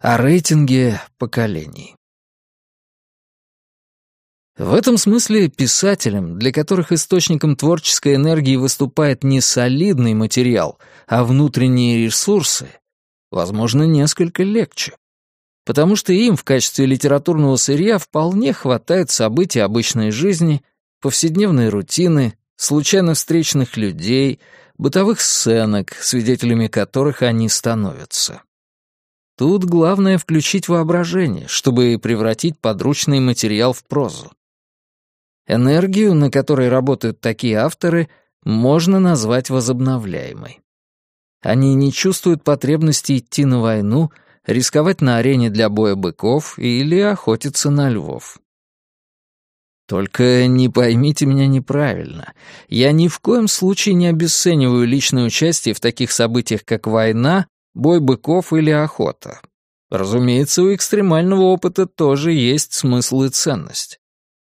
О рейтинге поколений. В этом смысле писателям, для которых источником творческой энергии выступает не солидный материал, а внутренние ресурсы, возможно, несколько легче. Потому что им в качестве литературного сырья вполне хватает событий обычной жизни, повседневной рутины, случайно встречных людей, бытовых сценок, свидетелями которых они становятся. Тут главное включить воображение, чтобы превратить подручный материал в прозу. Энергию, на которой работают такие авторы, можно назвать возобновляемой. Они не чувствуют потребности идти на войну, рисковать на арене для боя быков или охотиться на львов. Только не поймите меня неправильно. Я ни в коем случае не обесцениваю личное участие в таких событиях, как война бой быков или охота. Разумеется, у экстремального опыта тоже есть смысл и ценность.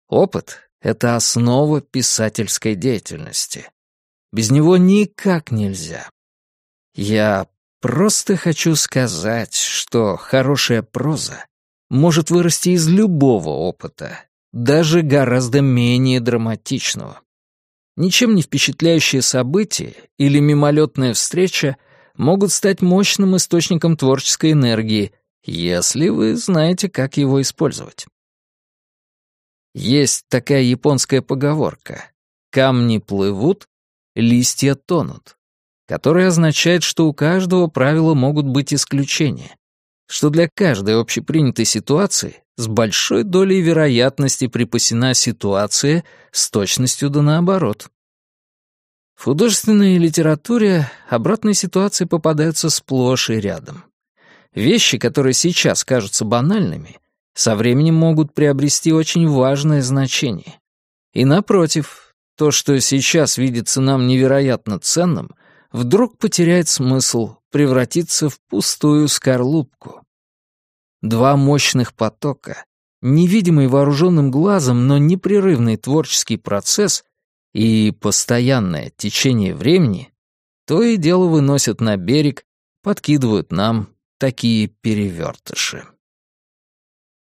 Опыт — это основа писательской деятельности. Без него никак нельзя. Я просто хочу сказать, что хорошая проза может вырасти из любого опыта, даже гораздо менее драматичного. Ничем не впечатляющее событие или мимолетная встреча — могут стать мощным источником творческой энергии, если вы знаете, как его использовать. Есть такая японская поговорка «камни плывут, листья тонут», которая означает, что у каждого правила могут быть исключения, что для каждой общепринятой ситуации с большой долей вероятности припасена ситуация с точностью да наоборот. В художественной литературе обратные ситуации попадаются сплошь и рядом. Вещи, которые сейчас кажутся банальными, со временем могут приобрести очень важное значение. И напротив, то, что сейчас видится нам невероятно ценным, вдруг потеряет смысл, превратиться в пустую скорлупку. Два мощных потока, невидимый вооруженным глазом, но непрерывный творческий процесс и постоянное течение времени то и дело выносят на берег, подкидывают нам такие перевертыши.